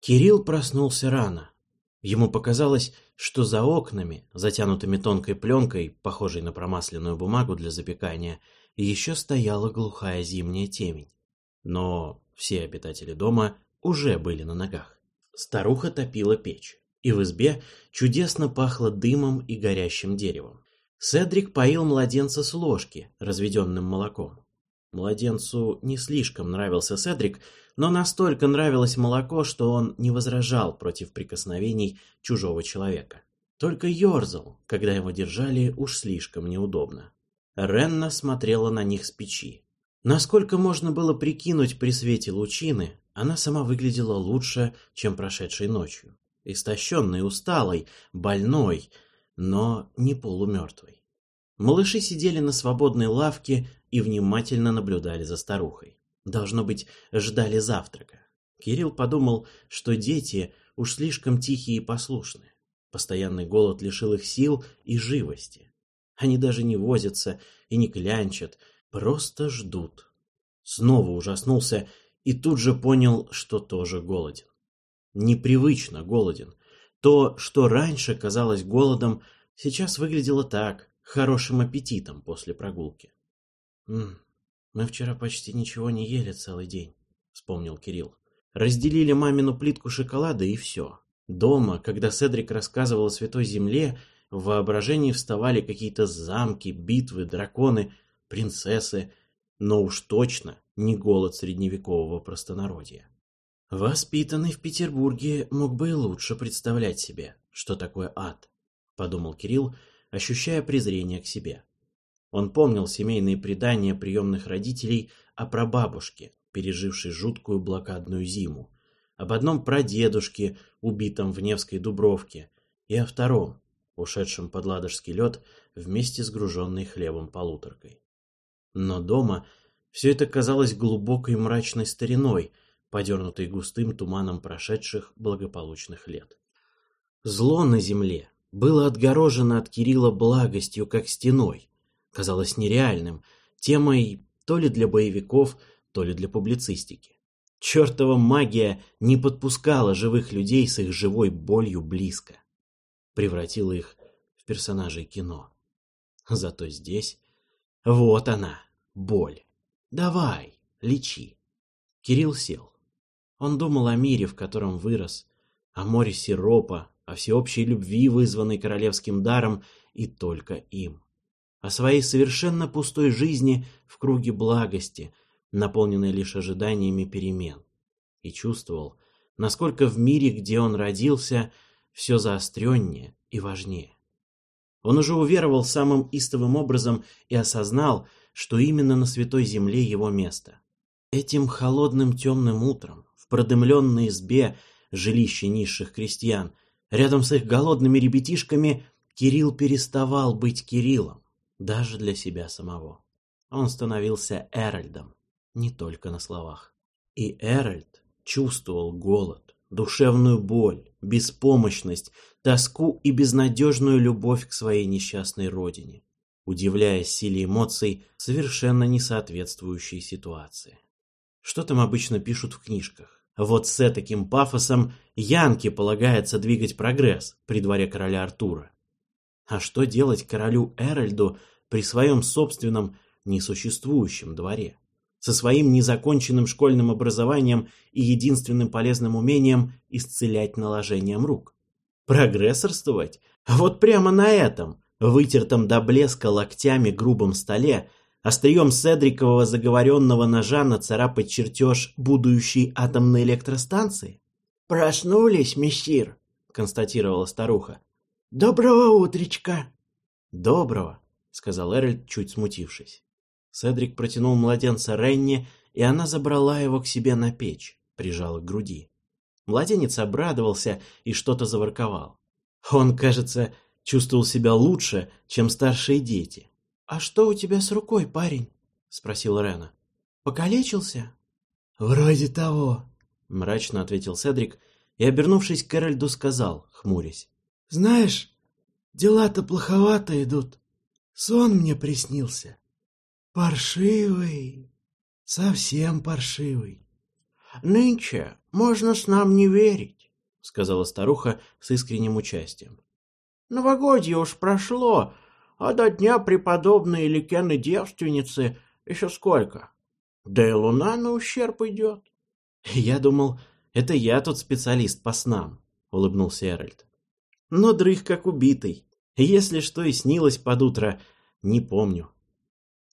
Кирилл проснулся рано. Ему показалось, что за окнами, затянутыми тонкой пленкой, похожей на промасленную бумагу для запекания, еще стояла глухая зимняя темень. Но все обитатели дома уже были на ногах. Старуха топила печь, и в избе чудесно пахло дымом и горящим деревом. Седрик поил младенца с ложки, разведенным молоком. Младенцу не слишком нравился Седрик, но настолько нравилось молоко, что он не возражал против прикосновений чужого человека. Только ерзал, когда его держали уж слишком неудобно. Ренна смотрела на них с печи. Насколько можно было прикинуть при свете лучины, она сама выглядела лучше, чем прошедшей ночью. Истощенной, усталой, больной, но не полумертвой. Малыши сидели на свободной лавке и внимательно наблюдали за старухой. Должно быть, ждали завтрака. Кирилл подумал, что дети уж слишком тихие и послушные. Постоянный голод лишил их сил и живости. Они даже не возятся и не клянчат, просто ждут. Снова ужаснулся и тут же понял, что тоже голоден. Непривычно голоден. То, что раньше казалось голодом, сейчас выглядело так, хорошим аппетитом после прогулки. «М мы вчера почти ничего не ели целый день», — вспомнил Кирилл. Разделили мамину плитку шоколада и все. Дома, когда Седрик рассказывал о Святой Земле, в воображении вставали какие-то замки, битвы, драконы, принцессы, но уж точно не голод средневекового простонародья. Воспитанный в Петербурге мог бы и лучше представлять себе, что такое ад, подумал Кирилл, ощущая презрение к себе. Он помнил семейные предания приемных родителей о прабабушке, пережившей жуткую блокадную зиму, об одном прадедушке, убитом в Невской Дубровке, и о втором, ушедшем под ладожский лед вместе с груженной хлебом полуторкой. Но дома все это казалось глубокой мрачной стариной, подернутой густым туманом прошедших благополучных лет. Зло на земле было отгорожено от Кирилла благостью, как стеной, казалось нереальным, темой то ли для боевиков, то ли для публицистики. Чертова магия не подпускала живых людей с их живой болью близко. Превратила их в персонажей кино. Зато здесь... Вот она, боль. Давай, лечи. Кирилл сел. Он думал о мире, в котором вырос, о море сиропа, о всеобщей любви, вызванной королевским даром, и только им о своей совершенно пустой жизни в круге благости, наполненной лишь ожиданиями перемен, и чувствовал, насколько в мире, где он родился, все заостреннее и важнее. Он уже уверовал самым истовым образом и осознал, что именно на Святой Земле его место. Этим холодным темным утром, в продымленной избе жилища низших крестьян, рядом с их голодными ребятишками, Кирилл переставал быть Кириллом даже для себя самого. Он становился Эральдом, не только на словах. И Эральд чувствовал голод, душевную боль, беспомощность, тоску и безнадежную любовь к своей несчастной родине, удивляясь силе эмоций, совершенно не соответствующей ситуации. Что там обычно пишут в книжках? Вот с таким пафосом Янке полагается двигать прогресс при дворе короля Артура. А что делать королю Эральду при своем собственном несуществующем дворе? Со своим незаконченным школьным образованием и единственным полезным умением исцелять наложением рук? Прогрессорствовать? Вот прямо на этом, вытертом до блеска локтями грубом столе, острием седрикового заговоренного ножа нацарапать чертеж будущей атомной электростанции? «Проснулись, мессир», — констатировала старуха. «Доброго утречка!» «Доброго!» — сказал Эральд, чуть смутившись. Седрик протянул младенца Ренни, и она забрала его к себе на печь, прижала к груди. Младенец обрадовался и что-то заворковал. Он, кажется, чувствовал себя лучше, чем старшие дети. «А что у тебя с рукой, парень?» — спросил Рена. «Покалечился?» «Вроде того», — мрачно ответил Седрик и, обернувшись к Эральду, сказал, хмурясь. Знаешь, дела-то плоховато идут. Сон мне приснился. Паршивый, совсем паршивый. нынче можно с нам не верить, — сказала старуха с искренним участием. Новогодье уж прошло, а до дня преподобной Ликены девственницы еще сколько? Да и луна на ущерб идет. Я думал, это я тут специалист по снам, — улыбнулся Эральд. Но дрых как убитый. Если что и снилось под утро, не помню.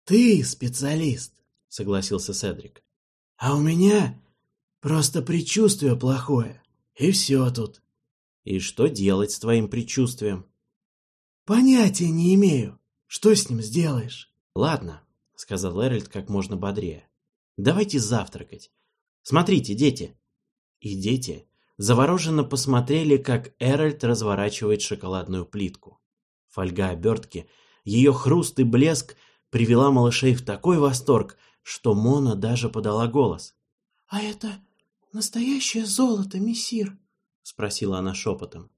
Ты специалист, — согласился Седрик. А у меня просто предчувствие плохое. И все тут. И что делать с твоим предчувствием? Понятия не имею. Что с ним сделаешь? Ладно, сказал Эральд как можно бодрее. Давайте завтракать. Смотрите, дети. И дети завороженно посмотрели, как Эральд разворачивает шоколадную плитку. Фольга обертки, ее хруст и блеск привела малышей в такой восторг, что Мона даже подала голос. — А это настоящее золото, мессир? — спросила она шепотом.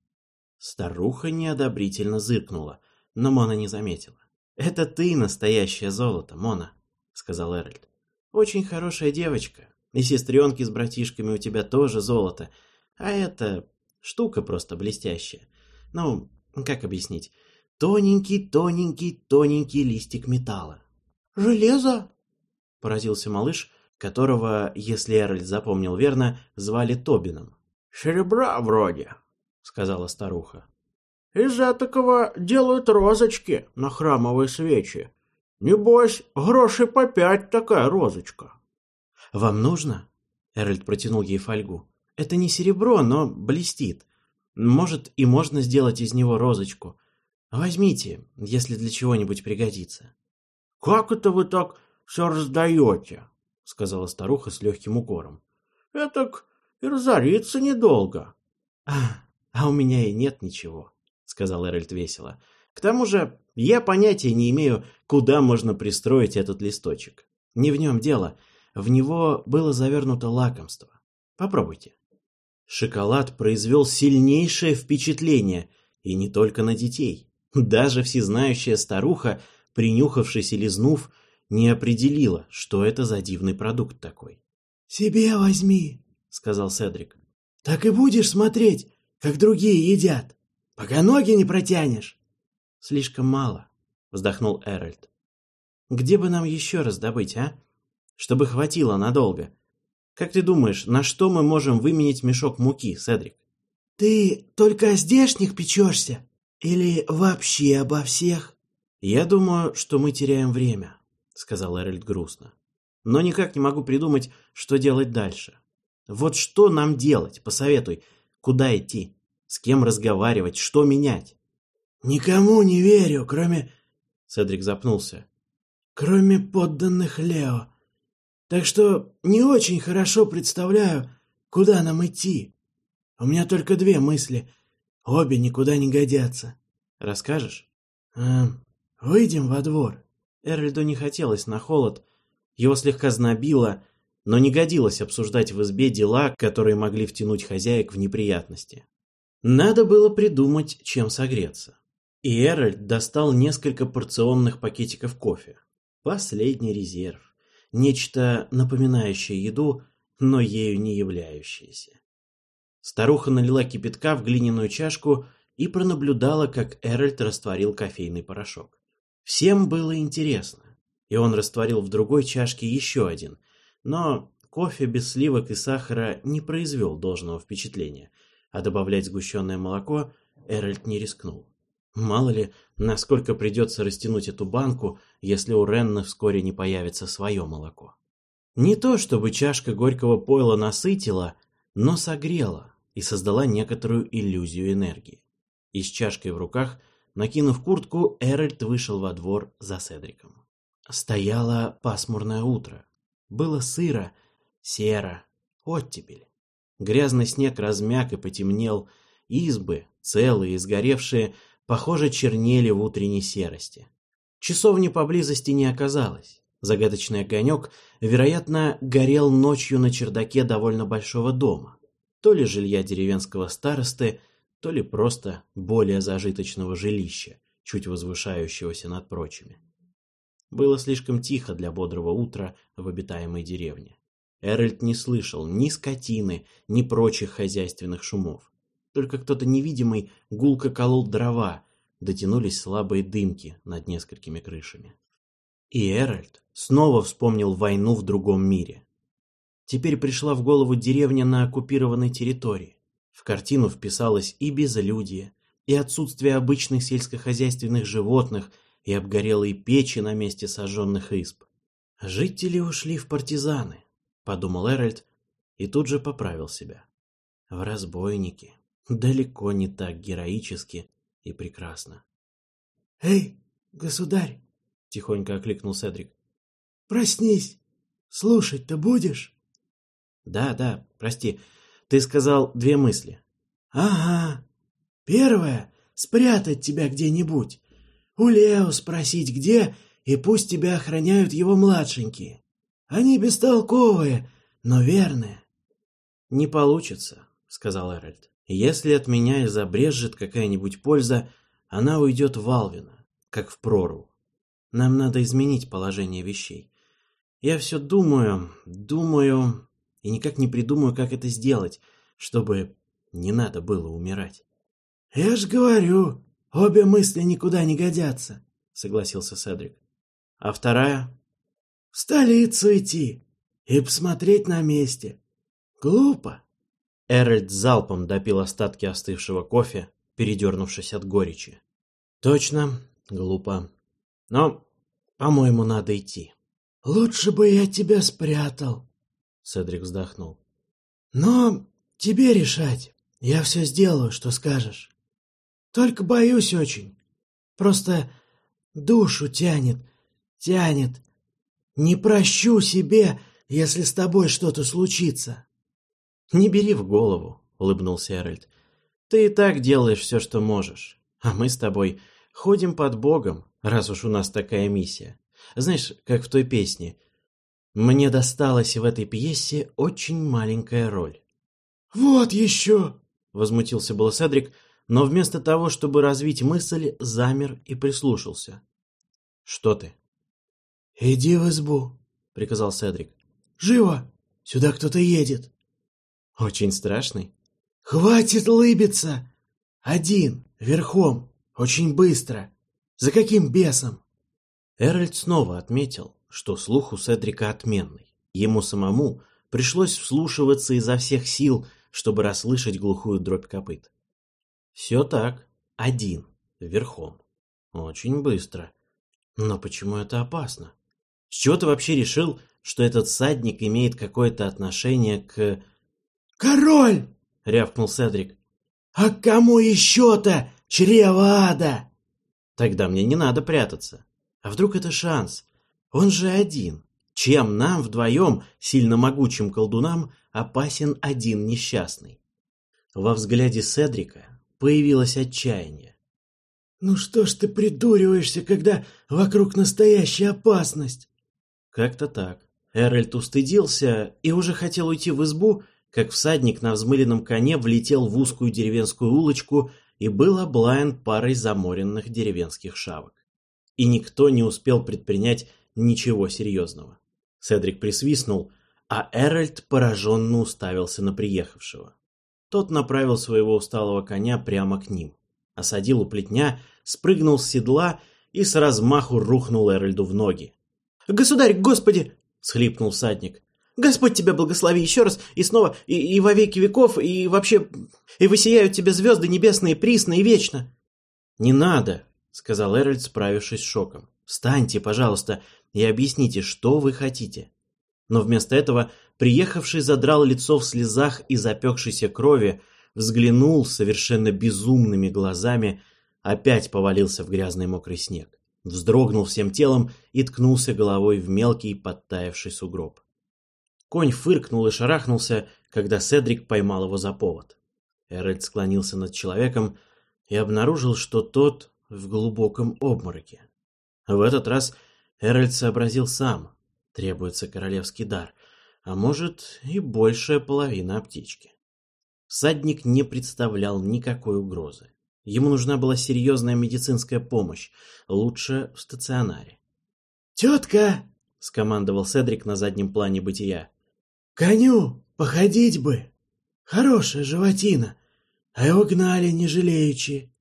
Старуха неодобрительно зыркнула, но Мона не заметила. — Это ты настоящее золото, Мона, — сказал Эральд. — Очень хорошая девочка, и сестренки с братишками у тебя тоже золото, а это штука просто блестящая. Ну, как объяснить? Тоненький, тоненький, тоненький листик металла. «Железо?» — поразился малыш, которого, если Эральд запомнил верно, звали Тобином. «Серебра вроде», — сказала старуха. «Из-за такого делают розочки на храмовые свечи. Небось, гроши по пять такая розочка». «Вам нужно?» — Эральд протянул ей фольгу. «Это не серебро, но блестит. Может, и можно сделать из него розочку. Возьмите, если для чего-нибудь пригодится». «Как это вы так все раздаете?» — сказала старуха с легким укором. «Этак и разориться недолго». «А, а у меня и нет ничего», — сказал Эральд весело. «К тому же я понятия не имею, куда можно пристроить этот листочек. Не в нем дело. В него было завернуто лакомство. Попробуйте». Шоколад произвел сильнейшее впечатление, и не только на детей. Даже всезнающая старуха, принюхавшись и лизнув, не определила, что это за дивный продукт такой. «Себе возьми», — сказал Седрик. «Так и будешь смотреть, как другие едят, пока ноги не протянешь». «Слишком мало», — вздохнул Эральд. «Где бы нам еще раз добыть, а? Чтобы хватило надолго. Как ты думаешь, на что мы можем выменить мешок муки, Седрик?» «Ты только о здешних печешься? Или вообще обо всех?» «Я думаю, что мы теряем время», — сказал Эральд грустно. «Но никак не могу придумать, что делать дальше. Вот что нам делать, посоветуй, куда идти, с кем разговаривать, что менять?» «Никому не верю, кроме...» Седрик запнулся. «Кроме подданных Лео. Так что не очень хорошо представляю, куда нам идти. У меня только две мысли. Обе никуда не годятся. Расскажешь? Эм, выйдем во двор. Эрльду не хотелось на холод. Его слегка знобило, но не годилось обсуждать в избе дела, которые могли втянуть хозяек в неприятности. Надо было придумать, чем согреться. И Эральд достал несколько порционных пакетиков кофе. Последний резерв. Нечто напоминающее еду, но ею не являющееся. Старуха налила кипятка в глиняную чашку и пронаблюдала, как Эральд растворил кофейный порошок. Всем было интересно, и он растворил в другой чашке еще один, но кофе без сливок и сахара не произвел должного впечатления, а добавлять сгущенное молоко Эральд не рискнул. Мало ли, насколько придется растянуть эту банку, если у Ренны вскоре не появится свое молоко. Не то, чтобы чашка горького пойла насытила, но согрела и создала некоторую иллюзию энергии. И с чашкой в руках – Накинув куртку, Эральд вышел во двор за Седриком. Стояло пасмурное утро. Было сыро, серо, оттепель. Грязный снег размяк и потемнел, избы, целые и сгоревшие, похоже, чернели в утренней серости. Часовни поблизости не оказалось. Загадочный огонек, вероятно, горел ночью на чердаке довольно большого дома. То ли жилья деревенского старосты, то ли просто более зажиточного жилища, чуть возвышающегося над прочими. Было слишком тихо для бодрого утра в обитаемой деревне. Эральд не слышал ни скотины, ни прочих хозяйственных шумов. Только кто-то невидимый гулко колол дрова, дотянулись слабые дымки над несколькими крышами. И Эральд снова вспомнил войну в другом мире. Теперь пришла в голову деревня на оккупированной территории. В картину вписалось и безлюдие, и отсутствие обычных сельскохозяйственных животных, и обгорелые печи на месте сожженных изб. «Жители ушли в партизаны», — подумал Эральд, и тут же поправил себя. «В разбойники. Далеко не так героически и прекрасно». «Эй, государь!» — тихонько окликнул Седрик. «Проснись! Слушать-то будешь?» «Да, да, прости. Ты сказал две мысли». «Ага. Первое — спрятать тебя где-нибудь. У Лео спросить где, и пусть тебя охраняют его младшенькие. Они бестолковые, но верные». «Не получится», — сказал Эральд. «Если от меня изобрежет какая-нибудь польза, она уйдет в Алвина, как в прорву. Нам надо изменить положение вещей. Я все думаю, думаю, и никак не придумаю, как это сделать, чтобы не надо было умирать. — Я ж говорю, обе мысли никуда не годятся, — согласился Седрик. — А вторая? — В столицу идти и посмотреть на месте. Глупо. Эральд залпом допил остатки остывшего кофе, передернувшись от горечи. — Точно, глупо. Но, по-моему, надо идти. — Лучше бы я тебя спрятал, Седрик вздохнул. Но тебе решать. Я все сделаю, что скажешь. Только боюсь очень. Просто душу тянет, тянет. Не прощу себе, если с тобой что-то случится. Не бери в голову, улыбнулся Эральд. Ты и так делаешь все, что можешь. А мы с тобой ходим под Богом, раз уж у нас такая миссия. Знаешь, как в той песне мне досталась в этой пьесе очень маленькая роль. «Вот еще!» — возмутился был Седрик, но вместо того, чтобы развить мысль, замер и прислушался. «Что ты?» «Иди в избу», — приказал Седрик. «Живо! Сюда кто-то едет». «Очень страшный?» «Хватит лыбиться! Один, верхом, очень быстро. За каким бесом?» Эральд снова отметил, что слух у Седрика отменный. Ему самому пришлось вслушиваться изо всех сил, чтобы расслышать глухую дробь копыт. Все так, один, верхом. Очень быстро. Но почему это опасно? С чего ты вообще решил, что этот садник имеет какое-то отношение к... «Король!» — рявкнул Седрик. «А кому еще-то, чрево ада?» «Тогда мне не надо прятаться. А вдруг это шанс? Он же один. Чем нам вдвоем, сильно могучим колдунам, опасен один несчастный? Во взгляде Седрика появилось отчаяние. «Ну что ж ты придуриваешься, когда вокруг настоящая опасность?» Как-то так. Эральд устыдился и уже хотел уйти в избу, как всадник на взмыленном коне влетел в узкую деревенскую улочку и был облаян парой заморенных деревенских шавок. И никто не успел предпринять ничего серьезного. Седрик присвистнул, а Эральд пораженно уставился на приехавшего. Тот направил своего усталого коня прямо к ним, осадил у плетня, спрыгнул с седла и с размаху рухнул Эральду в ноги. «Государь, господи!» — схлипнул всадник. «Господь тебя благослови еще раз, и снова, и, и во веки веков, и вообще, и высияют тебе звезды небесные присно и вечно!» «Не надо!» — сказал Эральд, справившись с шоком. «Встаньте, пожалуйста, и объясните, что вы хотите. Но вместо этого приехавший задрал лицо в слезах и запекшейся крови, взглянул совершенно безумными глазами, опять повалился в грязный мокрый снег, вздрогнул всем телом и ткнулся головой в мелкий подтаявший сугроб. Конь фыркнул и шарахнулся, когда Седрик поймал его за повод. Эральд склонился над человеком и обнаружил, что тот в глубоком обмороке. В этот раз Эральд сообразил сам. Требуется королевский дар, а может и большая половина аптечки. Всадник не представлял никакой угрозы. Ему нужна была серьезная медицинская помощь, лучше в стационаре. «Тетка!» — скомандовал Седрик на заднем плане бытия. Коню походить бы. Хорошая животина, а его гнали не жалеючи.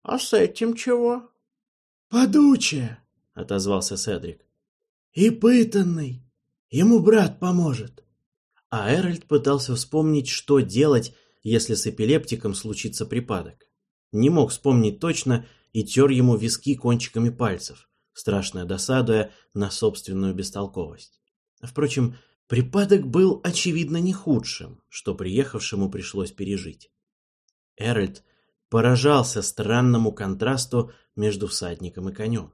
— А с этим чего? — Подучая, — отозвался Седрик. — И пытанный. Ему брат поможет. А Эральд пытался вспомнить, что делать, если с эпилептиком случится припадок. Не мог вспомнить точно и тер ему виски кончиками пальцев, страшно досадуя на собственную бестолковость. Впрочем, припадок был, очевидно, не худшим, что приехавшему пришлось пережить. Эральд поражался странному контрасту между всадником и конем.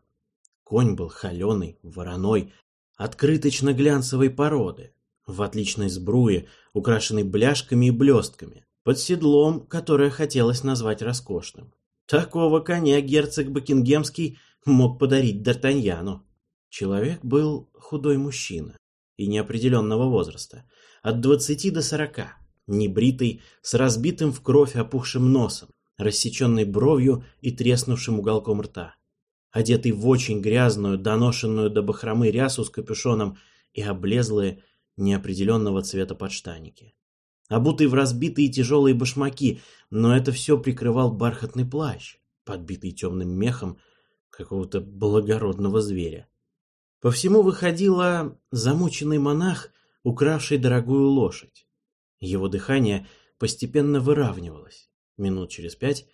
Конь был холеный, вороной, открыточно-глянцевой породы, в отличной сбруе, украшенной бляшками и блестками, под седлом, которое хотелось назвать роскошным. Такого коня герцог Бакингемский мог подарить Д'Артаньяну. Человек был худой мужчина и неопределенного возраста, от двадцати до сорока, небритый, с разбитым в кровь опухшим носом, рассеченной бровью и треснувшим уголком рта, одетый в очень грязную, доношенную до бахромы рясу с капюшоном и облезлые, неопределенного цвета подштаники. Обутый в разбитые тяжелые башмаки, но это все прикрывал бархатный плащ, подбитый темным мехом какого-то благородного зверя. По всему выходило замученный монах, укравший дорогую лошадь. Его дыхание постепенно выравнивалось. Минут через пять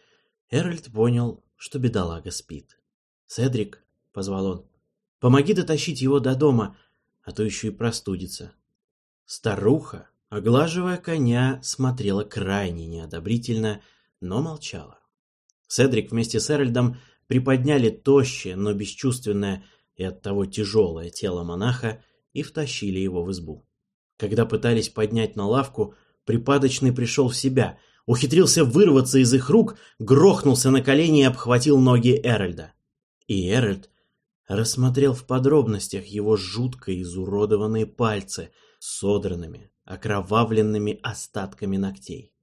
Эральд понял, что бедолага спит. «Седрик», — позвал он, — «помоги дотащить его до дома, а то еще и простудится». Старуха, оглаживая коня, смотрела крайне неодобрительно, но молчала. Седрик вместе с Эральдом приподняли тощее, но бесчувственное и оттого тяжелое тело монаха и втащили его в избу. Когда пытались поднять на лавку, припадочный пришел в себя, ухитрился вырваться из их рук, грохнулся на колени и обхватил ноги Эральда. И Эральд рассмотрел в подробностях его жутко изуродованные пальцы — содранными, окровавленными остатками ногтей.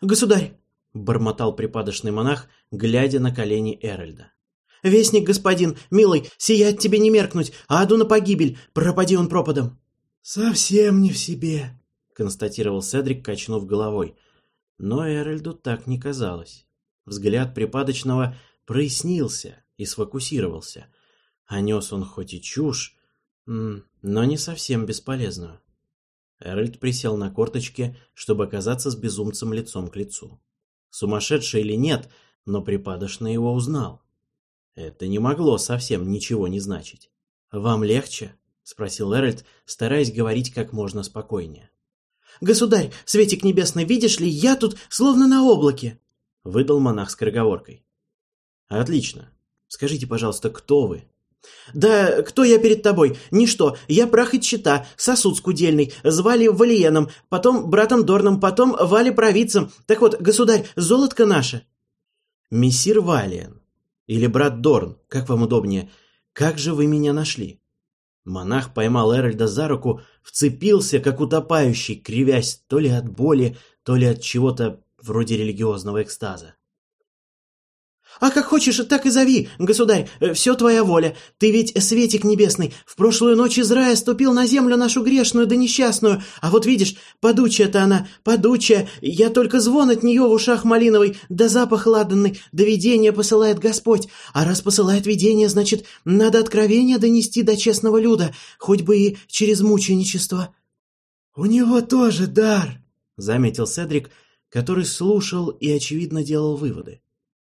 «Государь!» — бормотал припадочный монах, глядя на колени Эральда. «Вестник, господин, милый, сиять тебе не меркнуть, а аду на погибель, пропади он пропадом!» «Совсем не в себе», — констатировал Седрик, качнув головой. Но Эральду так не казалось. Взгляд припадочного прояснился и сфокусировался. А нес он хоть и чушь, но не совсем бесполезную. Эральд присел на корточки, чтобы оказаться с безумцем лицом к лицу. Сумасшедший или нет, но припадочный его узнал. Это не могло совсем ничего не значить. «Вам легче?» — спросил Эральд, стараясь говорить как можно спокойнее. «Государь, Светик Небесный, видишь ли, я тут словно на облаке!» — выдал монах с скороговоркой. «Отлично. Скажите, пожалуйста, кто вы?» «Да кто я перед тобой? Ничто. Я прах и чита, сосуд скудельный. Звали Валиеном, потом братом Дорном, потом Вали провидцем. Так вот, государь, золотко наше». «Мессир Валиен. Или брат Дорн, как вам удобнее. Как же вы меня нашли?» Монах поймал Эральда за руку, вцепился, как утопающий, кривясь то ли от боли, то ли от чего-то вроде религиозного экстаза. «А как хочешь, так и зови, государь, э, все твоя воля. Ты ведь светик небесный, в прошлую ночь из рая ступил на землю нашу грешную да несчастную, а вот видишь, подучая-то она, подучая, я только звон от нее в ушах малиновый, да запах ладанный, да видение посылает Господь, а раз посылает видение, значит, надо откровение донести до честного люда, хоть бы и через мученичество». «У него тоже дар», — заметил Седрик, который слушал и, очевидно, делал выводы.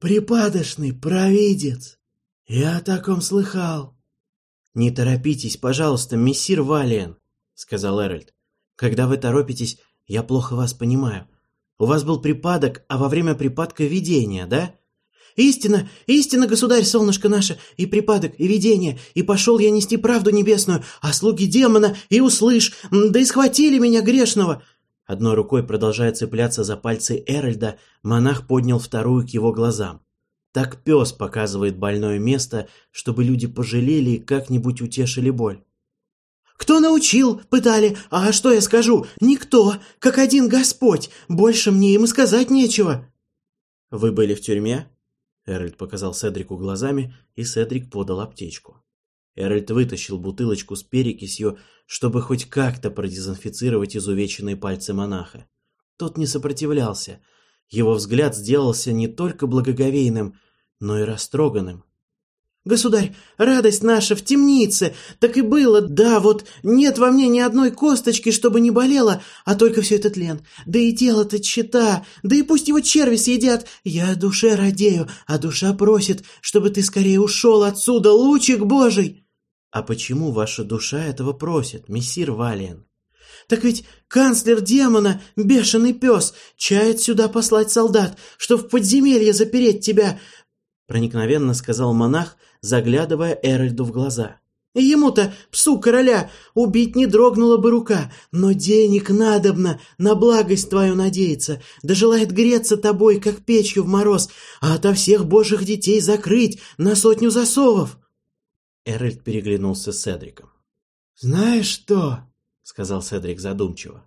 Припадочный провидец. Я о таком слыхал. Не торопитесь, пожалуйста, мессир Валиен, сказал Эральд. Когда вы торопитесь, я плохо вас понимаю. У вас был припадок, а во время припадка видение, да? Истина, истина, государь, солнышко наше, и припадок, и видение, и пошел я нести правду небесную, а слуги демона, и услышь, да и схватили меня грешного. Одной рукой, продолжая цепляться за пальцы Эральда, монах поднял вторую к его глазам. Так пес показывает больное место, чтобы люди пожалели и как-нибудь утешили боль. «Кто научил?» — пытали. «А что я скажу? Никто, как один Господь. Больше мне им и сказать нечего». «Вы были в тюрьме?» Эральд показал Седрику глазами, и Седрик подал аптечку. Эральд вытащил бутылочку с перекисью, чтобы хоть как-то продезинфицировать изувеченные пальцы монаха. Тот не сопротивлялся. Его взгляд сделался не только благоговейным, но и растроганным. Государь, радость наша в темнице, так и было, да, вот нет во мне ни одной косточки, чтобы не болела, а только все это тлен. Да и тело-то чета, да и пусть его черви съедят. Я душе радею, а душа просит, чтобы ты скорее ушел отсюда, лучик божий. А почему ваша душа этого просит, мессир Валиен? Так ведь канцлер демона, бешеный пес, чает сюда послать солдат, что в подземелье запереть тебя, проникновенно сказал монах, заглядывая Эральду в глаза. Ему-то, псу короля, убить не дрогнула бы рука, но денег надобно, на благость твою надеяться, да желает греться тобой, как печью в мороз, а ото всех божьих детей закрыть на сотню засовов. Эральд переглянулся с Седриком. «Знаешь что?» — сказал Седрик задумчиво.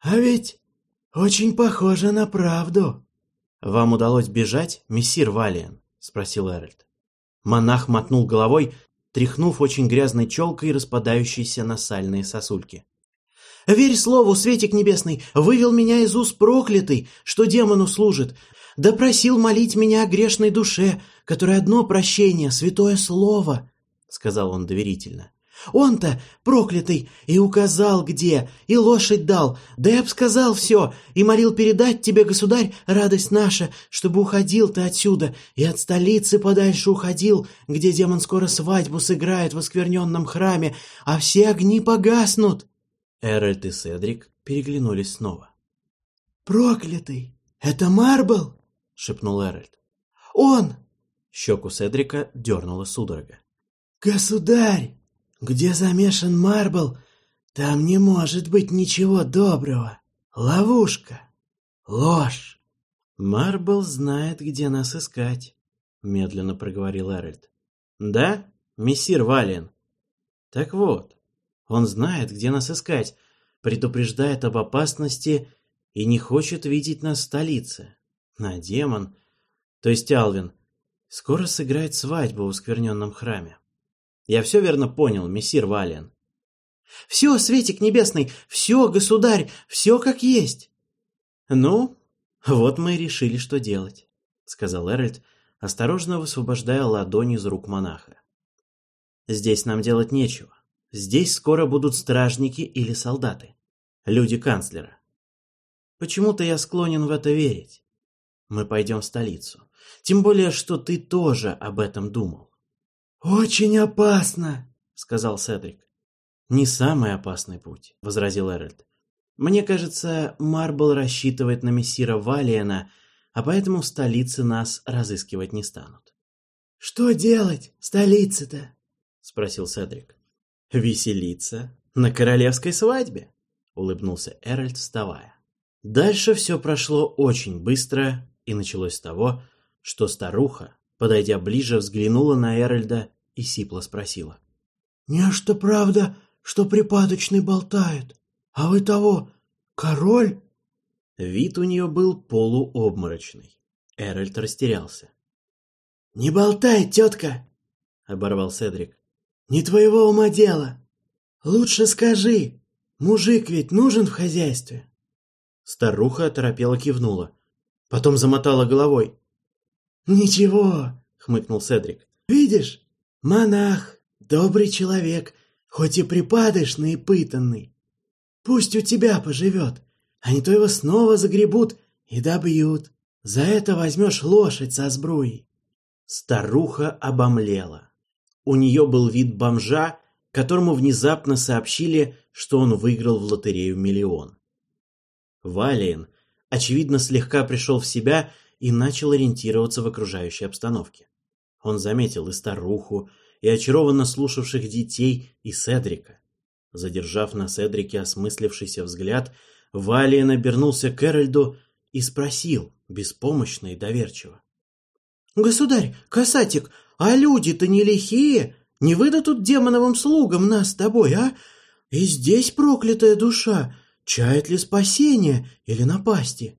«А ведь очень похоже на правду». «Вам удалось бежать, мессир Валиан?» — спросил Эральд. Монах мотнул головой, тряхнув очень грязной челкой распадающейся на сальные сосульки. «Верь слову, Светик Небесный, вывел меня из уст проклятый, что демону служит, да просил молить меня о грешной душе, которой одно прощение, святое слово», — сказал он доверительно. Он-то, проклятый, и указал где, и лошадь дал, да и обсказал все, и молил передать тебе, государь, радость наша, чтобы уходил ты отсюда, и от столицы подальше уходил, где демон скоро свадьбу сыграет в оскверненном храме, а все огни погаснут. Эральд и Седрик переглянулись снова. «Проклятый! Это Марбл!» — шепнул Эральд. «Он!» — щеку Седрика дернула судорога. «Государь!» Где замешан Марбл, там не может быть ничего доброго. Ловушка. Ложь. Марбл знает, где нас искать, медленно проговорил Эральд. Да, мессир Валиен? Так вот, он знает, где нас искать, предупреждает об опасности и не хочет видеть нас в столице. На демон, то есть Алвин, скоро сыграет свадьбу в оскверненном храме. Я все верно понял, мессир Валиан. Все, Светик Небесный, все, государь, все как есть. Ну, вот мы и решили, что делать, сказал Эральд, осторожно высвобождая ладони из рук монаха. Здесь нам делать нечего. Здесь скоро будут стражники или солдаты, люди канцлера. Почему-то я склонен в это верить. Мы пойдем в столицу. Тем более, что ты тоже об этом думал. «Очень опасно», — сказал Седрик. «Не самый опасный путь», — возразил Эральд. «Мне кажется, Марбл рассчитывает на мессира Валиена, а поэтому в столице нас разыскивать не станут». «Что делать в столице-то?» — спросил Седрик. «Веселиться на королевской свадьбе», — улыбнулся Эральд, вставая. Дальше все прошло очень быстро и началось с того, что старуха, подойдя ближе, взглянула на Эральда и сипло спросила. «Нечто правда, что припадочный болтает? А вы того, король?» Вид у нее был полуобморочный. Эральд растерялся. «Не болтай, тетка!» — оборвал Седрик. «Не твоего ума дело. Лучше скажи, мужик ведь нужен в хозяйстве?» Старуха оторопела кивнула. Потом замотала головой. «Ничего», — хмыкнул Седрик. «Видишь, Монах, добрый человек, хоть и припадочный и пытанный. Пусть у тебя поживет, а не то его снова загребут и добьют. За это возьмешь лошадь со сбруей. Старуха обомлела. У нее был вид бомжа, которому внезапно сообщили, что он выиграл в лотерею миллион. Валиен, очевидно, слегка пришел в себя и начал ориентироваться в окружающей обстановке. Он заметил и старуху, и очарованно слушавших детей, и Седрика. Задержав на Седрике осмыслившийся взгляд, Валиен обернулся к Эральду и спросил, беспомощно и доверчиво. «Государь, касатик, а люди-то не лихие? Не выдадут демоновым слугам нас с тобой, а? И здесь проклятая душа, чает ли спасение или напасти?»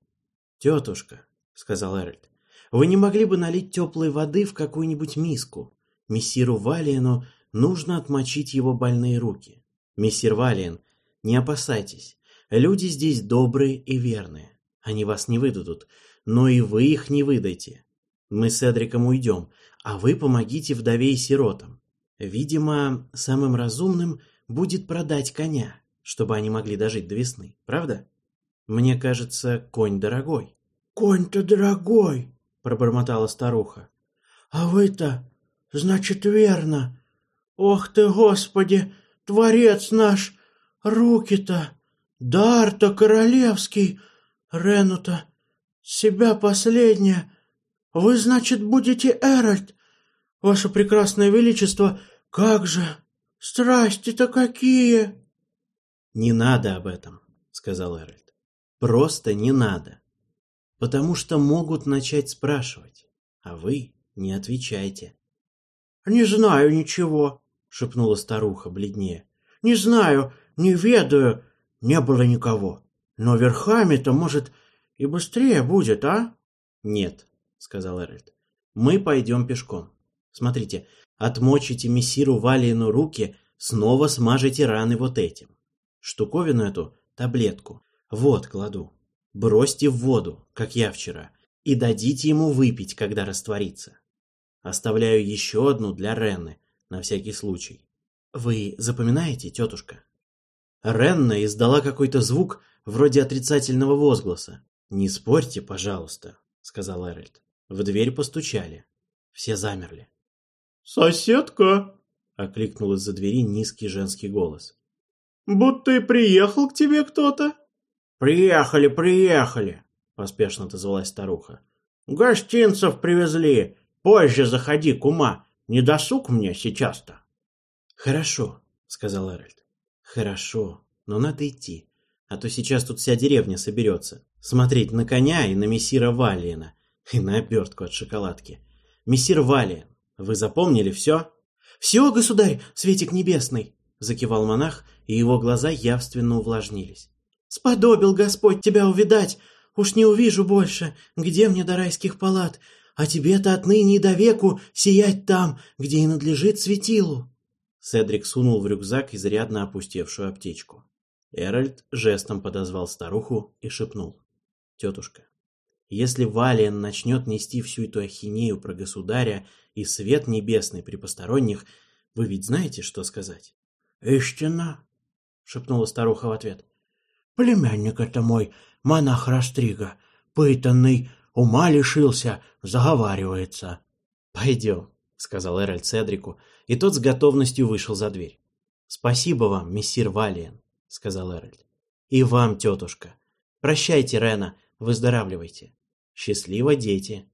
«Тетушка», — сказал Эральд, вы не могли бы налить теплой воды в какую-нибудь миску? Мессиру Валиену нужно отмочить его больные руки. Мессир Валиен, не опасайтесь, люди здесь добрые и верные. Они вас не выдадут, но и вы их не выдайте. Мы с Эдриком уйдем, а вы помогите вдове и сиротам. Видимо, самым разумным будет продать коня, чтобы они могли дожить до весны, правда? Мне кажется, конь дорогой. Конь-то дорогой, пробормотала старуха. А вы-то, значит, верно. Ох ты, Господи, Творец наш, руки-то, дар-то королевский, Рену-то, себя последняя. Вы, значит, будете Эральд? Ваше прекрасное величество, как же, страсти-то какие!» «Не надо об этом», — сказал Эральд. «Просто не надо. Потому что могут начать спрашивать, а вы не отвечайте». «Не знаю ничего», — шепнула старуха бледнее. «Не знаю, не ведаю, не было никого. Но верхами-то, может, и быстрее будет, а?» «Нет», — сказал Эральд. «Мы пойдем пешком. Смотрите, отмочите мессиру Валиину руки, снова смажете раны вот этим. Штуковину эту, таблетку, вот кладу. Бросьте в воду, как я вчера, и дадите ему выпить, когда растворится. Оставляю еще одну для Ренны, на всякий случай. Вы запоминаете, тетушка? Ренна издала какой-то звук вроде отрицательного возгласа. «Не спорьте, пожалуйста», — сказал Эральд. В дверь постучали. Все замерли. «Соседка!» — окликнул из-за двери низкий женский голос. «Будто и приехал к тебе кто-то?» «Приехали, приехали!» — поспешно отозвалась старуха. «Гостинцев привезли. Позже заходи, кума. Не досуг мне сейчас-то». «Хорошо», — сказал Эральд. «Хорошо, но надо идти, а то сейчас тут вся деревня соберется. Смотреть на коня и на мессира Валиена, и на обертку от шоколадки. Мессир Валиен, вы запомнили все? Все, государь, светик небесный, закивал монах, и его глаза явственно увлажнились. Сподобил Господь тебя увидать, уж не увижу больше, где мне до райских палат, а тебе-то отныне и до веку сиять там, где и надлежит светилу. Седрик сунул в рюкзак изрядно опустевшую аптечку. Эральд жестом подозвал старуху и шепнул. «Тетушка, если Валиан начнет нести всю эту ахинею про государя и свет небесный при посторонних, вы ведь знаете, что сказать? — Истинно, — шепнула старуха в ответ. — Племянник это мой, монах Растрига, пытанный, ума лишился, заговаривается. — Пойдем, — сказал Эральд Седрику, и тот с готовностью вышел за дверь. — Спасибо вам, мессир Валиен, — сказал Эральд. — И вам, тетушка. Прощайте, Рена, выздоравливайте. Счастливо, дети.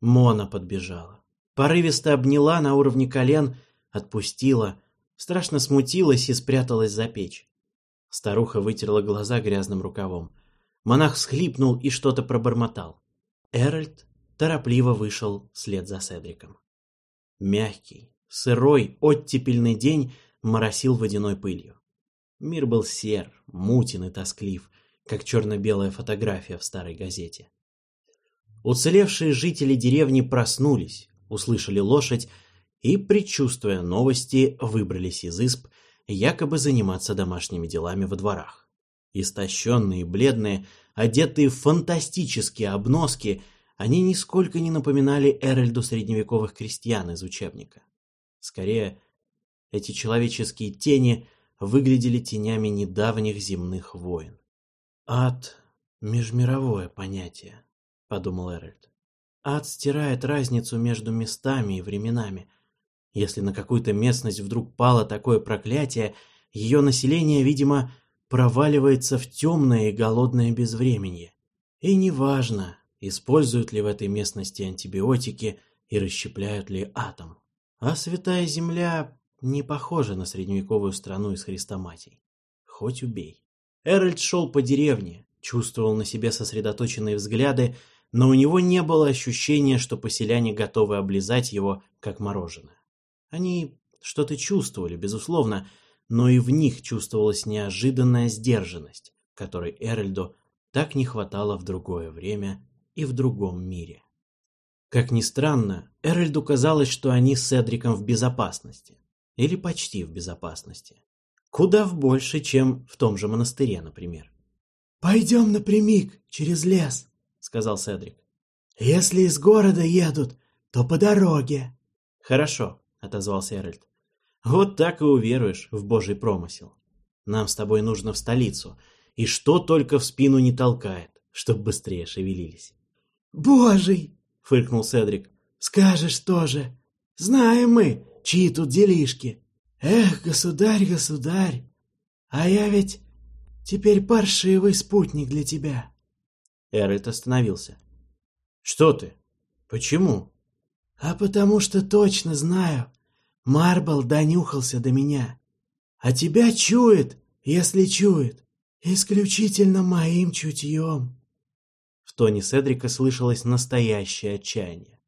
Мона подбежала порывисто обняла на уровне колен, отпустила, страшно смутилась и спряталась за печь. Старуха вытерла глаза грязным рукавом. Монах схлипнул и что-то пробормотал. Эральд торопливо вышел вслед за Седриком. Мягкий, сырой, оттепельный день моросил водяной пылью. Мир был сер, мутен и тосклив, как черно-белая фотография в старой газете. Уцелевшие жители деревни проснулись, услышали лошадь и, предчувствуя новости, выбрались из изб, якобы заниматься домашними делами во дворах. Истощенные, бледные, одетые в фантастические обноски, они нисколько не напоминали Эральду средневековых крестьян из учебника. Скорее, эти человеческие тени выглядели тенями недавних земных войн. «Ад — межмировое понятие», — подумал Эральд. Ад стирает разницу между местами и временами. Если на какую-то местность вдруг пало такое проклятие, ее население, видимо, проваливается в темное и голодное безвременье. И неважно, используют ли в этой местности антибиотики и расщепляют ли атом. А Святая Земля не похожа на средневековую страну из хрестоматий. Хоть убей. Эральд шел по деревне, чувствовал на себе сосредоточенные взгляды но у него не было ощущения, что поселяне готовы облизать его, как мороженое. Они что-то чувствовали, безусловно, но и в них чувствовалась неожиданная сдержанность, которой Эральду так не хватало в другое время и в другом мире. Как ни странно, Эральду казалось, что они с Эдриком в безопасности. Или почти в безопасности. Куда в больше, чем в том же монастыре, например. «Пойдем напрямик, через лес», — сказал Седрик. «Если из города едут, то по дороге». «Хорошо», — отозвался Эральд. «Вот так и уверуешь в божий промысел. Нам с тобой нужно в столицу, и что только в спину не толкает, чтоб быстрее шевелились». «Божий!» — фыркнул Седрик. «Скажешь тоже. Знаем мы, чьи тут делишки. Эх, государь, государь, а я ведь теперь паршивый спутник для тебя». Эральд остановился. «Что ты? Почему?» «А потому что точно знаю, Марбл донюхался до меня. А тебя чует, если чует, исключительно моим чутьем». В тоне Седрика слышалось настоящее отчаяние.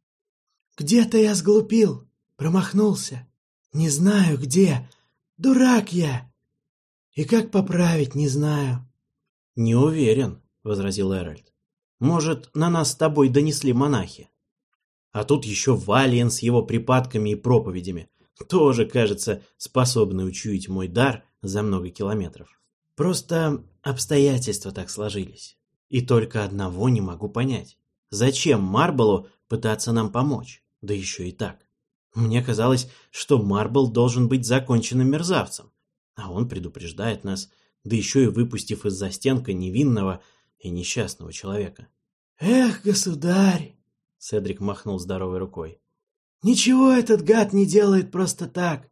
«Где-то я сглупил, промахнулся. Не знаю где. Дурак я. И как поправить, не знаю». «Не уверен», — возразил Эральд. «Может, на нас с тобой донесли монахи? А тут еще Валиен с его припадками и проповедями тоже, кажется, способный учуять мой дар за много километров. Просто обстоятельства так сложились. И только одного не могу понять. Зачем Марблу пытаться нам помочь? Да еще и так. Мне казалось, что Марбл должен быть законченным мерзавцем. А он предупреждает нас, да еще и выпустив из застенка невинного и несчастного человека. «Эх, государь!» — Седрик махнул здоровой рукой. Ничего этот гад не делает просто так.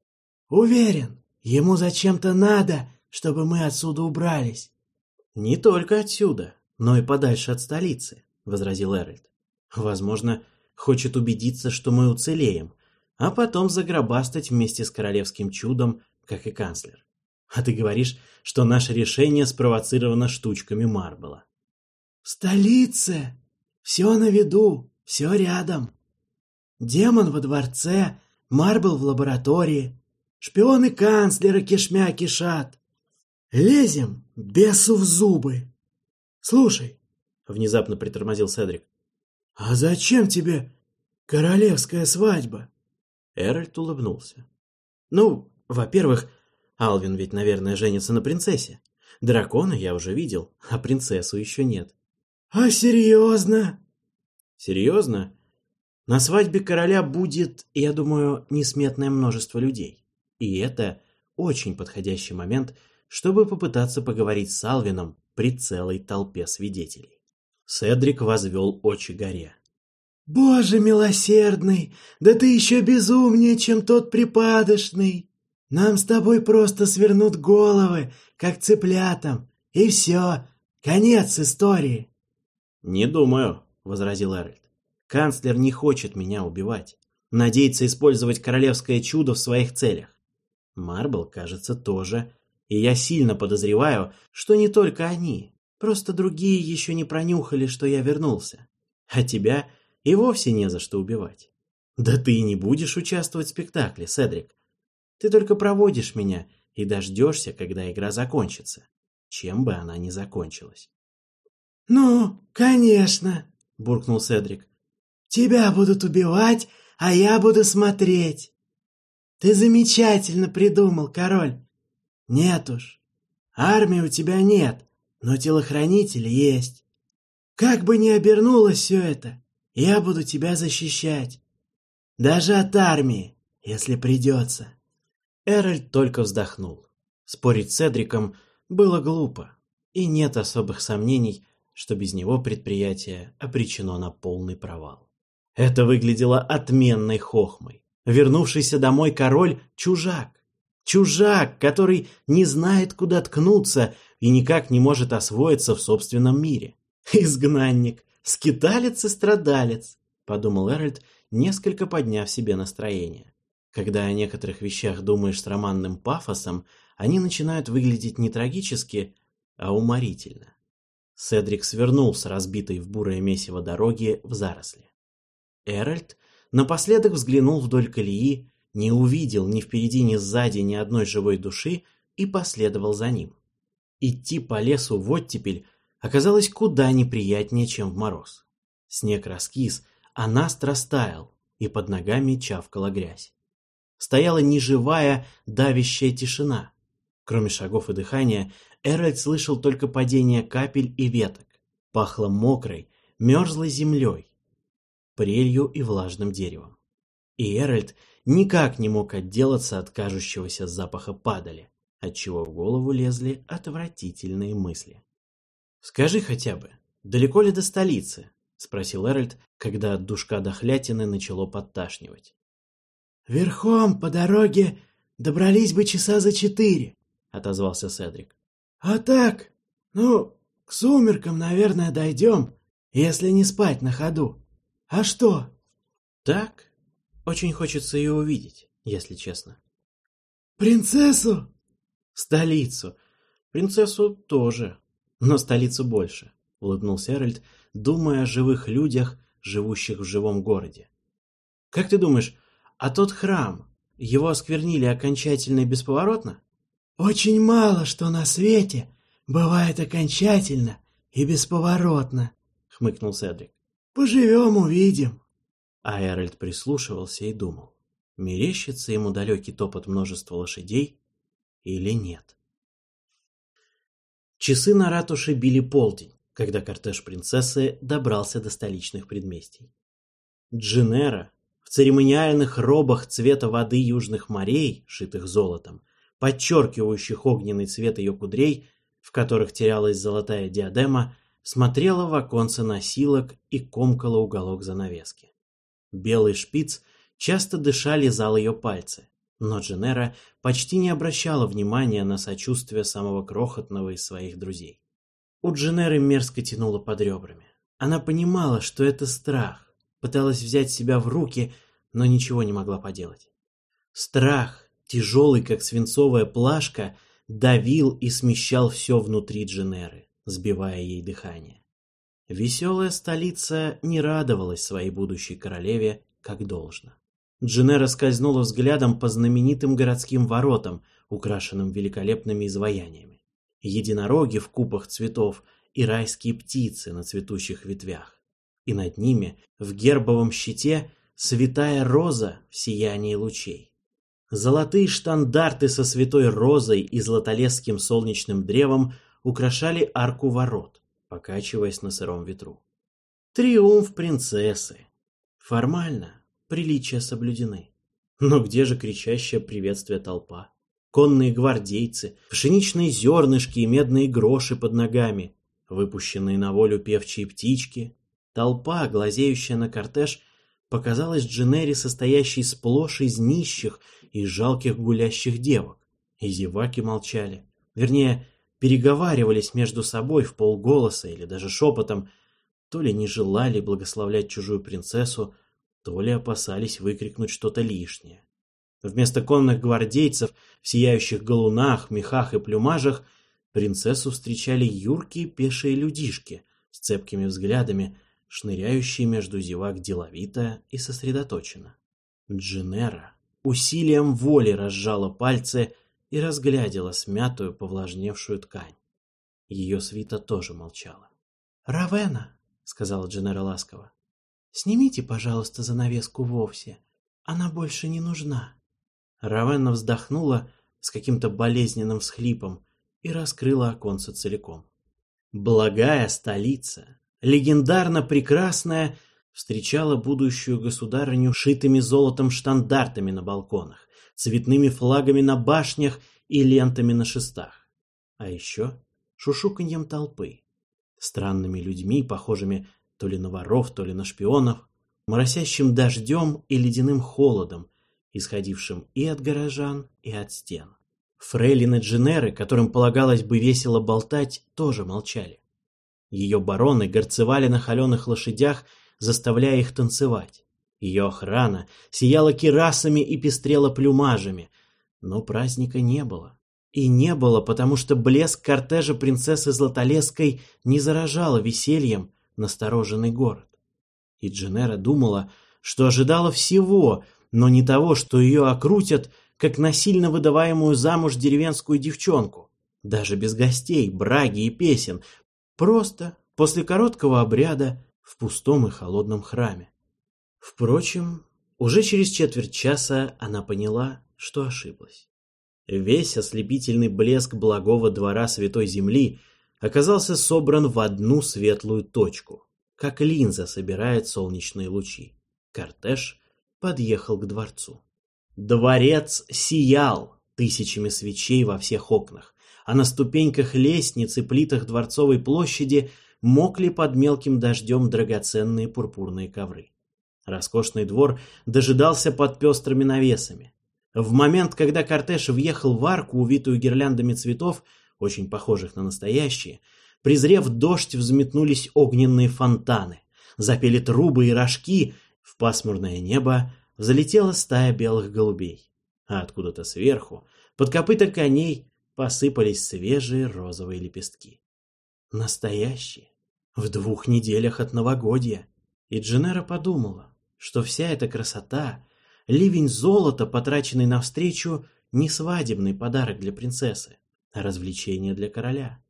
Уверен, ему зачем-то надо, чтобы мы отсюда убрались. Не только отсюда, но и подальше от столицы, возразил Эральд. Возможно, хочет убедиться, что мы уцелеем, а потом загробастать вместе с королевским чудом, как и канцлер. А ты говоришь, что наше решение спровоцировано штучками Марбла. В столице! Все на виду, все рядом. Демон во дворце, Марбл в лаборатории, шпионы канцлера кишмя кишат. Лезем бесу в зубы. Слушай, внезапно притормозил Седрик. А зачем тебе королевская свадьба? Эральд улыбнулся. Ну, во-первых, Алвин ведь, наверное, женится на принцессе. Дракона я уже видел, а принцессу еще нет. А серьезно? Серьезно? На свадьбе короля будет, я думаю, несметное множество людей. И это очень подходящий момент, чтобы попытаться поговорить с Алвином при целой толпе свидетелей. Седрик возвел очи горе. «Боже милосердный, да ты еще безумнее, чем тот припадочный! Нам с тобой просто свернут головы, как цыплятам, и все, конец истории!» «Не думаю», — возразил Эральд. Канцлер не хочет меня убивать. Надеется использовать королевское чудо в своих целях. Марбл, кажется, тоже. И я сильно подозреваю, что не только они. Просто другие еще не пронюхали, что я вернулся. А тебя и вовсе не за что убивать. Да ты и не будешь участвовать в спектакле, Седрик. Ты только проводишь меня и дождешься, когда игра закончится. Чем бы она ни закончилась. «Ну, конечно», — буркнул Седрик. Тебя будут убивать, а я буду смотреть. Ты замечательно придумал, король. Нет уж, армии у тебя нет, но телохранители есть. Как бы ни обернулось все это, я буду тебя защищать. Даже от армии, если придется. Эральд только вздохнул. Спорить с Эдриком было глупо, и нет особых сомнений, что без него предприятие обречено на полный провал. Это выглядело отменной хохмой. Вернувшийся домой король – чужак. Чужак, который не знает, куда ткнуться и никак не может освоиться в собственном мире. Изгнанник, скиталец и страдалец, подумал Эральд, несколько подняв себе настроение. Когда о некоторых вещах думаешь с романным пафосом, они начинают выглядеть не трагически, а уморительно. Седрик свернул с разбитой в бурое месиво дороги в заросли. Эральд напоследок взглянул вдоль колеи, не увидел ни впереди, ни сзади ни одной живой души и последовал за ним. Идти по лесу в оттепель оказалось куда неприятнее, чем в мороз. Снег раскис, а наст растаял, и под ногами чавкала грязь. Стояла неживая, давящая тишина. Кроме шагов и дыхания, Эральд слышал только падение капель и веток. Пахло мокрой, мерзлой землей, прелью и влажным деревом. И Эральд никак не мог отделаться от кажущегося запаха падали, отчего в голову лезли отвратительные мысли. «Скажи хотя бы, далеко ли до столицы?» — спросил Эральд, когда от душка дохлятины начало подташнивать. «Верхом по дороге добрались бы часа за четыре», — отозвался Седрик. «А так, ну, к сумеркам, наверное, дойдем, если не спать на ходу. А что?» «Так, очень хочется ее увидеть, если честно». «Принцессу?» «Столицу. Принцессу тоже, но столицу больше», — улыбнулся Эральд, думая о живых людях, живущих в живом городе. «Как ты думаешь, а тот храм, его осквернили окончательно и бесповоротно? Очень мало что на свете бывает окончательно и бесповоротно, хмыкнул Седрик. Поживем, увидим. А Эральд прислушивался и думал, мерещится ему далекий топот множества лошадей или нет. Часы на ратуше били полдень, когда кортеж принцессы добрался до столичных предместий. Джинера, в церемониальных робах цвета воды южных морей, шитых золотом, подчеркивающих огненный цвет ее кудрей, в которых терялась золотая диадема, смотрела в оконце носилок и комкала уголок занавески. Белый шпиц часто дышали зал ее пальцы, но Дженера почти не обращала внимания на сочувствие самого крохотного из своих друзей. У Дженеры мерзко тянуло под ребрами. Она понимала, что это страх, пыталась взять себя в руки, но ничего не могла поделать. Страх, тяжелый как свинцовая плашка, давил и смещал все внутри Дженеры, сбивая ей дыхание. Веселая столица не радовалась своей будущей королеве как должно. Дженера скользнула взглядом по знаменитым городским воротам, украшенным великолепными изваяниями. Единороги в купах цветов и райские птицы на цветущих ветвях и над ними, в гербовом щите, святая роза в сиянии лучей. Золотые штандарты со святой розой и златолесским солнечным древом украшали арку ворот, покачиваясь на сыром ветру. Триумф принцессы. Формально приличия соблюдены. Но где же кричащее приветствие толпа? Конные гвардейцы, пшеничные зернышки и медные гроши под ногами, выпущенные на волю певчие птички, Толпа, глазеющая на кортеж, показалась Дженери состоящей сплошь из нищих и жалких гулящих девок. И зеваки молчали. Вернее, переговаривались между собой в полголоса или даже шепотом, то ли не желали благословлять чужую принцессу, то ли опасались выкрикнуть что-то лишнее. Вместо конных гвардейцев в сияющих галунах, мехах и плюмажах принцессу встречали юркие пешие людишки с цепкими взглядами, шныряющий между зевак деловито и сосредоточенно. Дженера усилием воли разжала пальцы и разглядела смятую, повлажневшую ткань. Ее свита тоже молчала. «Равена», — сказала Дженера ласково, — «снимите, пожалуйста, занавеску вовсе. Она больше не нужна». Равена вздохнула с каким-то болезненным всхлипом и раскрыла оконце целиком. Благая столица, легендарно прекрасная, встречала будущую государыню шитыми золотом штандартами на балконах, цветными флагами на башнях и лентами на шестах. А еще шушуканьем толпы, странными людьми, похожими то ли на воров, то ли на шпионов, моросящим дождем и ледяным холодом, исходившим и от горожан, и от стен. Фрейлины Дженеры, которым полагалось бы весело болтать, тоже молчали. Ее бароны горцевали на холеных лошадях, заставляя их танцевать. Ее охрана сияла кирасами и пестрела плюмажами, но праздника не было. И не было, потому что блеск кортежа принцессы Златолеской не заражал весельем настороженный город. И Дженера думала, что ожидала всего, но не того, что ее окрутят, как насильно выдаваемую замуж деревенскую девчонку. Даже без гостей, браги и песен, Просто, после короткого обряда, в пустом и холодном храме. Впрочем, Уже через четверть часа она поняла, что ошиблась. Весь ослепительный блеск благого двора Святой Земли оказался собран в одну светлую точку, как линза собирает солнечные лучи. Кортеж подъехал к дворцу. Дворец сиял тысячами свечей во всех окнах, а на ступеньках лестниц и плитах Дворцовой площади мокли под мелким дождем драгоценные пурпурные ковры. Роскошный двор дожидался под пестрыми навесами. В момент, когда кортеж въехал в арку, увитую гирляндами цветов, очень похожих на настоящие, презрев дождь, взметнулись огненные фонтаны, запели трубы и рожки, в пасмурное небо взлетела стая белых голубей, а откуда-то сверху, под копыта коней, посыпались свежие розовые лепестки. Настоящие, в двух неделях от новогодия. И Дженера подумала, что вся эта красота, ливень золота, потраченный навстречу, не свадебный подарок для принцессы, а развлечение для короля.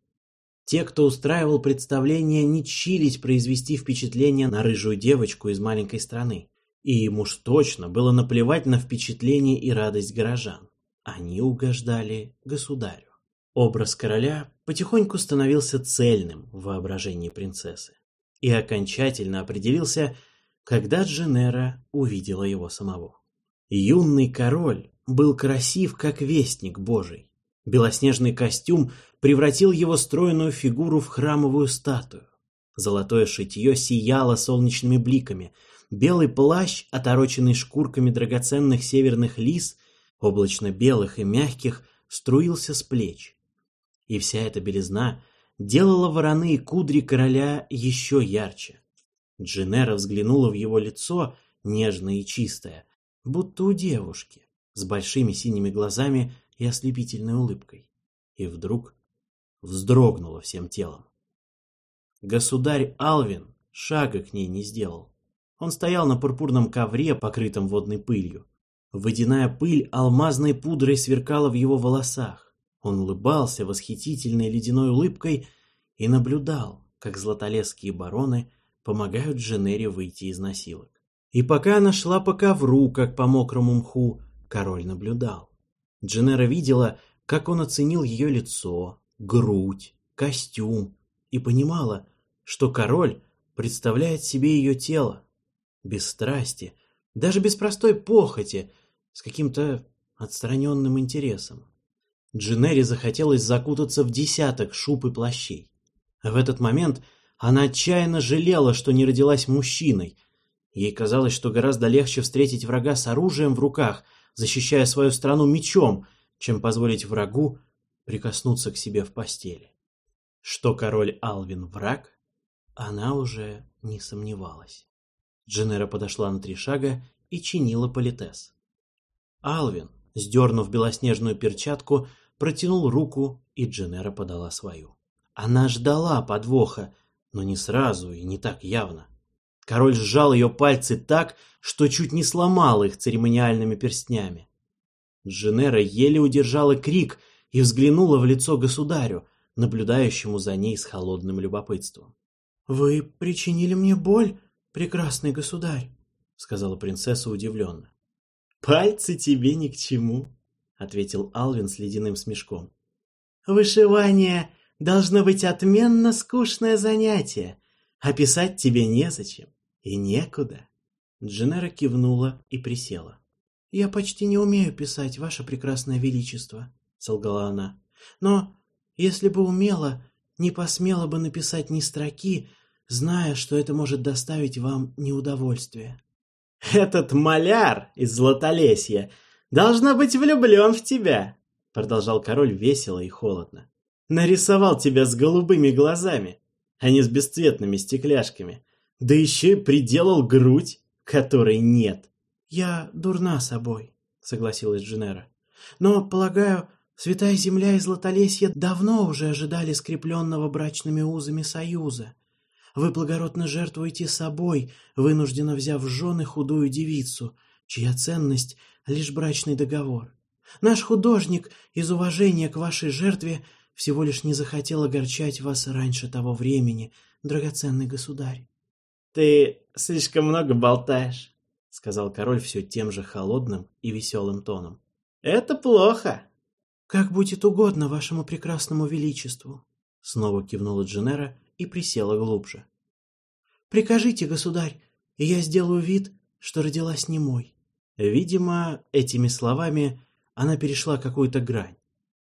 Те, кто устраивал представление, не чились произвести впечатление на рыжую девочку из маленькой страны. И ему уж точно было наплевать на впечатление и радость горожан. Они угождали государю. Образ короля потихоньку становился цельным в воображении принцессы. И окончательно определился когда Дженера увидела его самого. Юный король был красив, как вестник божий. Белоснежный костюм превратил его стройную фигуру в храмовую статую. Золотое шитье сияло солнечными бликами. Белый плащ, отороченный шкурками драгоценных северных лис, облачно-белых и мягких, струился с плеч. И вся эта белизна делала вороны и кудри короля еще ярче. Дженера взглянула в его лицо, нежное и чистое, будто у девушки, с большими синими глазами и ослепительной улыбкой. И вдруг вздрогнула всем телом. Государь Алвин шага к ней не сделал. Он стоял на пурпурном ковре, покрытом водной пылью. Водяная пыль алмазной пудрой сверкала в его волосах. Он улыбался восхитительной ледяной улыбкой и наблюдал, как златолесские бароны помогают Женере выйти из насилок. И пока она шла по ковру, как по мокрому мху, король наблюдал. Дженера видела, как он оценил ее лицо, грудь, костюм, и понимала, что король представляет себе ее тело, без страсти, даже без простой похоти, с каким-то отстраненным интересом. Дженере захотелось закутаться в десяток шуб и плащей. В этот момент она отчаянно жалела, что не родилась мужчиной. Ей казалось, что гораздо легче встретить врага с оружием в руках, защищая свою страну мечом, чем позволить врагу прикоснуться к себе в постели. Что король Алвин враг, она уже не сомневалась. Дженера подошла на три шага и чинила политес. Алвин, сдернув белоснежную перчатку, протянул руку, и Дженера подала свою. Она ждала подвоха, но не сразу и не так явно. Король сжал ее пальцы так, что чуть не сломал их церемониальными перстнями. Дженера еле удержала крик и взглянула в лицо государю, наблюдающему за ней с холодным любопытством. «Вы причинили мне боль, прекрасный государь», — сказала принцесса удивленно. «Пальцы тебе ни к чему», — ответил Алвин с ледяным смешком. «Вышивание должно быть отменно скучное занятие, а писать тебе незачем и некуда. Дженера кивнула и присела. «Я почти не умею писать, ваше прекрасное величество», — солгала она. «Но если бы умела, не посмела бы написать ни строки, зная, что это может доставить вам неудовольствие». «Этот маляр из Златолесья должна быть влюблен в тебя», — продолжал король весело и холодно. Нарисовал тебя с голубыми глазами, а не с бесцветными стекляшками. Да еще и приделал грудь, которой нет. «Я дурна собой», — согласилась Дженера. «Но, полагаю, Святая Земля и Златолесье давно уже ожидали скрепленного брачными узами союза. Вы благородно жертвуете собой, вынужденно взяв в жены худую девицу, чья ценность — лишь брачный договор. Наш художник из уважения к вашей жертве всего лишь не захотел огорчать вас раньше того времени, драгоценный государь. Ты слишком много болтаешь, сказал король все тем же холодным и веселым тоном. «Это плохо!» «Как будет угодно вашему прекрасному величеству!» Снова кивнула Дженера и присела глубже. «Прикажите, государь, и я сделаю вид, что родилась немой». Видимо, этими словами она перешла какую-то грань.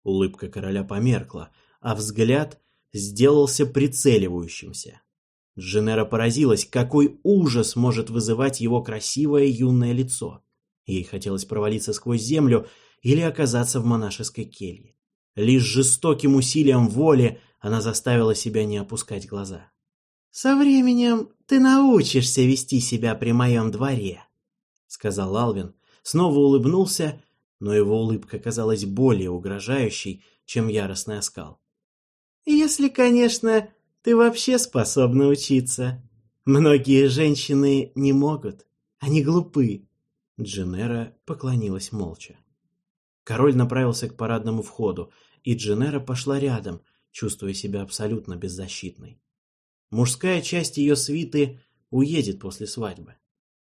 Улыбка короля померкла, а взгляд сделался прицеливающимся. Дженера поразилась, какой ужас может вызывать его красивое юное лицо. Ей хотелось провалиться сквозь землю или оказаться в монашеской келье. Лишь жестоким усилием воли она заставила себя не опускать глаза. «Со временем ты научишься вести себя при моем дворе», — сказал Алвин, снова улыбнулся, но его улыбка казалась более угрожающей, чем яростный оскал. «Если, конечно, ты вообще способна учиться. Многие женщины не могут. Они глупы. Дженера поклонилась молча. Король направился к парадному входу, и Дженера пошла рядом, чувствуя себя абсолютно беззащитной. Мужская часть ее свиты уедет после свадьбы.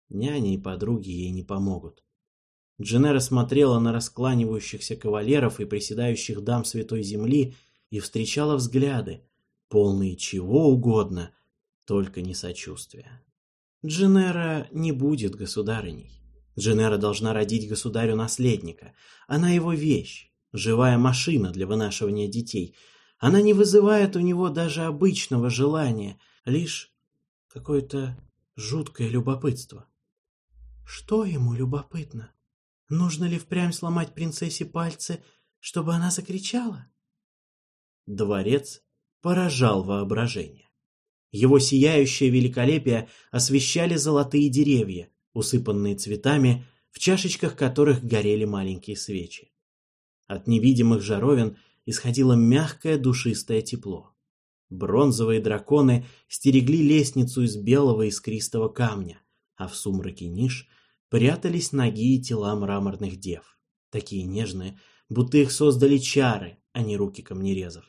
Няни и подруги ей не помогут. Дженера смотрела на раскланивающихся кавалеров и приседающих дам Святой Земли и встречала взгляды, полные чего угодно, только не сочувствия. Дженера не будет государыней. Дженера должна родить государю наследника. Она его вещь, живая машина для вынашивания детей. Она не вызывает у него даже обычного желания, лишь какое-то жуткое любопытство. Что ему любопытно? Нужно ли впрямь сломать принцессе пальцы, чтобы она закричала? Дворец поражал воображение. Его сияющее великолепие освещали золотые деревья, усыпанные цветами, в чашечках которых горели маленькие свечи. От невидимых жаровин исходило мягкое душистое тепло. Бронзовые драконы стерегли лестницу из белого искристого камня, а в сумраке ниш прятались ноги и тела мраморных дев, такие нежные, будто их создали чары, а не руки камнерезов.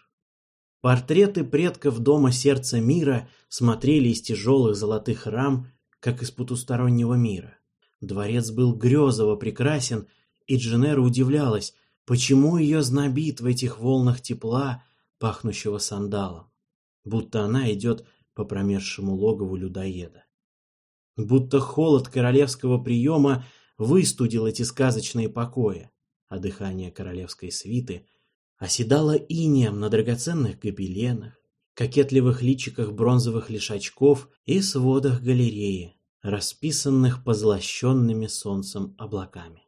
Портреты предков дома сердца мира смотрели из тяжелых золотых рам, как из потустороннего мира. Дворец был грезово прекрасен, и Дженера удивлялась, почему ее знобит в этих волнах тепла, пахнущего сандалом, будто она идет по промерзшему логову людоеда. Будто холод королевского приема выстудил эти сказочные покои, а дыхание королевской свиты оседала инеем на драгоценных гобеленах, кокетливых личиках бронзовых лишачков и сводах галереи, расписанных позлощенными солнцем облаками.